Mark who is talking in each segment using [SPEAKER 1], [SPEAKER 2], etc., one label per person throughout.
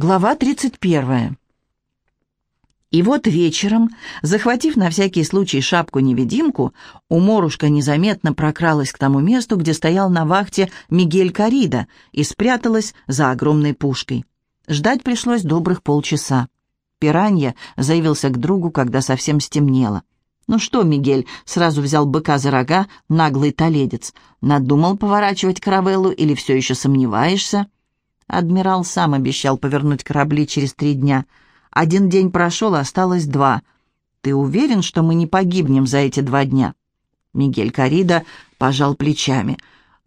[SPEAKER 1] Глава 31. И вот вечером, захватив на всякий случай шапку-невидимку, уморушка незаметно прокралась к тому месту, где стоял на вахте Мигель Карида, и спряталась за огромной пушкой. Ждать пришлось добрых полчаса. Пиранья заявился к другу, когда совсем стемнело. «Ну что, Мигель?» — сразу взял быка за рога, наглый толедец. «Надумал поворачивать каравеллу или все еще сомневаешься?» Адмирал сам обещал повернуть корабли через три дня. Один день прошел, осталось два. Ты уверен, что мы не погибнем за эти два дня?» Мигель Карида пожал плечами.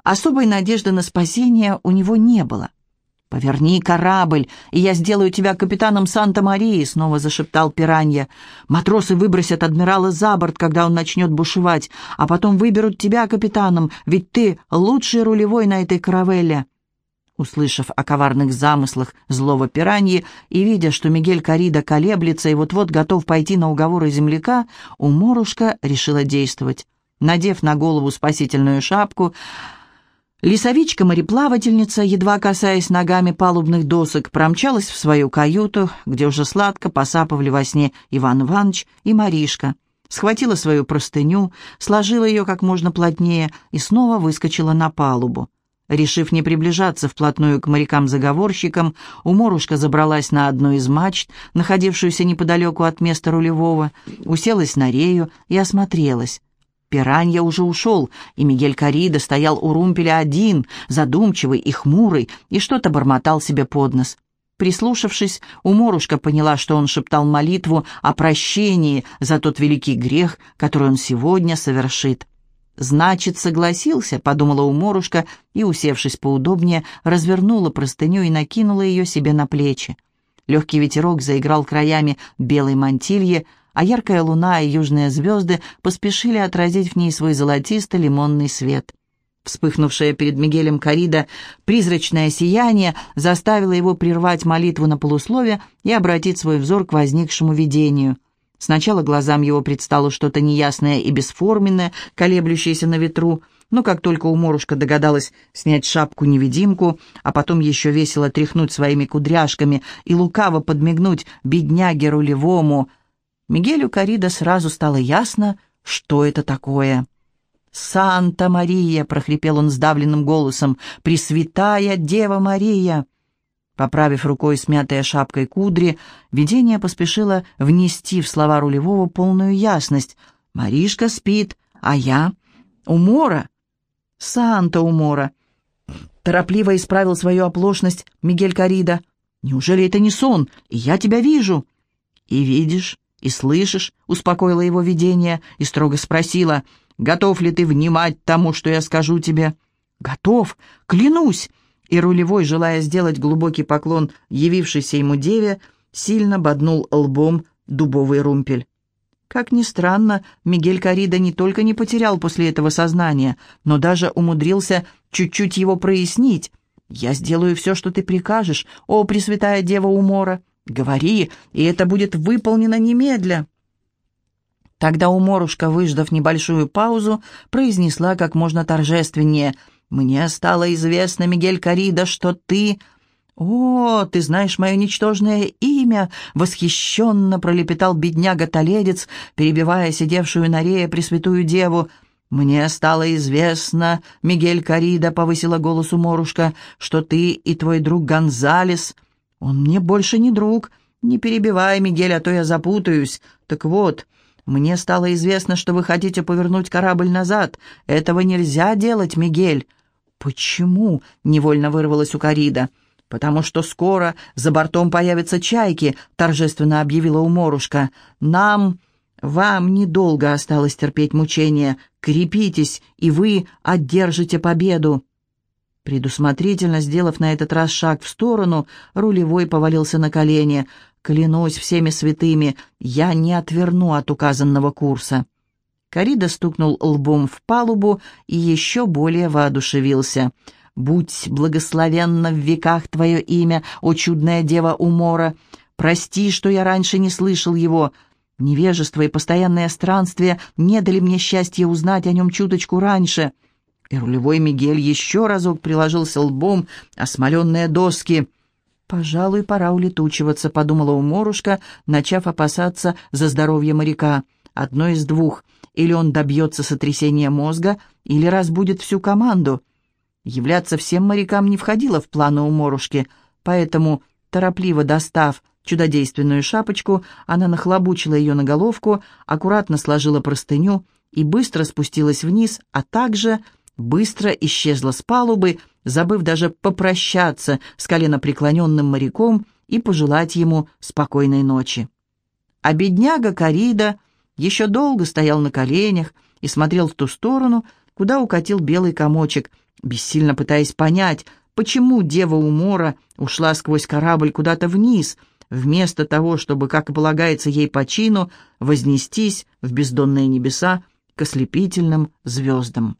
[SPEAKER 1] Особой надежды на спасение у него не было. «Поверни корабль, и я сделаю тебя капитаном Санта-Марии», — снова зашептал пиранья. «Матросы выбросят адмирала за борт, когда он начнет бушевать, а потом выберут тебя капитаном, ведь ты лучший рулевой на этой каравелле». Услышав о коварных замыслах злого пираньи и видя, что Мигель Карида колеблется и вот-вот готов пойти на уговоры земляка, уморушка решила действовать. Надев на голову спасительную шапку, лесовичка-мореплавательница, едва касаясь ногами палубных досок, промчалась в свою каюту, где уже сладко посапывали во сне Иван Иванович и Маришка. Схватила свою простыню, сложила ее как можно плотнее и снова выскочила на палубу. Решив не приближаться вплотную к морякам-заговорщикам, уморушка забралась на одну из мачт, находившуюся неподалеку от места рулевого, уселась на рею и осмотрелась. Пиранья уже ушел, и Мигель Карида стоял у румпеля один, задумчивый и хмурый, и что-то бормотал себе под нос. Прислушавшись, уморушка поняла, что он шептал молитву о прощении за тот великий грех, который он сегодня совершит. «Значит, согласился», — подумала уморушка и, усевшись поудобнее, развернула простыню и накинула ее себе на плечи. Легкий ветерок заиграл краями белой мантильи, а яркая луна и южные звезды поспешили отразить в ней свой золотисто-лимонный свет. Вспыхнувшее перед Мигелем Корида призрачное сияние заставило его прервать молитву на полуслове и обратить свой взор к возникшему видению — Сначала глазам его предстало что-то неясное и бесформенное, колеблющееся на ветру, но как только уморушка догадалась снять шапку-невидимку, а потом еще весело тряхнуть своими кудряшками и лукаво подмигнуть бедняге рулевому, Мигелю Карида сразу стало ясно, что это такое. «Санта-Мария!» — прохрипел он сдавленным голосом. «Пресвятая Дева Мария!» Поправив рукой смятая шапкой кудри, видение поспешило внести в слова рулевого полную ясность. «Маришка спит, а я...» «Умора?» «Санта Умора!» Торопливо исправил свою оплошность Мигель Карида. «Неужели это не сон? И я тебя вижу!» «И видишь, и слышишь», — успокоило его видение и строго спросила, «Готов ли ты внимать тому, что я скажу тебе?» «Готов, клянусь!» И рулевой, желая сделать глубокий поклон явившейся ему деве, сильно боднул лбом дубовый румпель. Как ни странно, Мигель Карида не только не потерял после этого сознание, но даже умудрился чуть-чуть его прояснить. «Я сделаю все, что ты прикажешь, о Пресвятая Дева Умора. Говори, и это будет выполнено немедля». Тогда Уморушка, выждав небольшую паузу, произнесла как можно торжественнее — «Мне стало известно, Мигель Карида, что ты...» «О, ты знаешь мое ничтожное имя!» — восхищенно пролепетал бедняга-толедец, перебивая сидевшую на рее Пресвятую Деву. «Мне стало известно, Мигель Карида», — повысила голос Уморушка, «что ты и твой друг Гонзалес...» «Он мне больше не друг. Не перебивай, Мигель, а то я запутаюсь. Так вот, мне стало известно, что вы хотите повернуть корабль назад. Этого нельзя делать, Мигель». «Почему?» — невольно вырвалась у Карида. «Потому что скоро за бортом появятся чайки», — торжественно объявила уморушка. «Нам, вам недолго осталось терпеть мучения. Крепитесь, и вы одержите победу». Предусмотрительно сделав на этот раз шаг в сторону, рулевой повалился на колени. «Клянусь всеми святыми, я не отверну от указанного курса». Карида стукнул лбом в палубу и еще более воодушевился. «Будь благословенна в веках твое имя, о чудная дева Умора! Прости, что я раньше не слышал его. Невежество и постоянное странствие не дали мне счастья узнать о нем чуточку раньше». И рулевой Мигель еще разок приложился лбом о смоленные доски. «Пожалуй, пора улетучиваться», — подумала уморушка, начав опасаться за здоровье моряка. «Одно из двух. Или он добьется сотрясения мозга, или разбудит всю команду». Являться всем морякам не входило в планы уморушки, поэтому, торопливо достав чудодейственную шапочку, она нахлобучила ее на головку, аккуратно сложила простыню и быстро спустилась вниз, а также быстро исчезла с палубы, забыв даже попрощаться с коленопреклоненным моряком и пожелать ему спокойной ночи. А бедняга Карида еще долго стоял на коленях и смотрел в ту сторону, куда укатил белый комочек, бессильно пытаясь понять, почему дева Умора ушла сквозь корабль куда-то вниз, вместо того, чтобы, как и полагается ей по чину, вознестись в бездонные небеса к ослепительным звездам.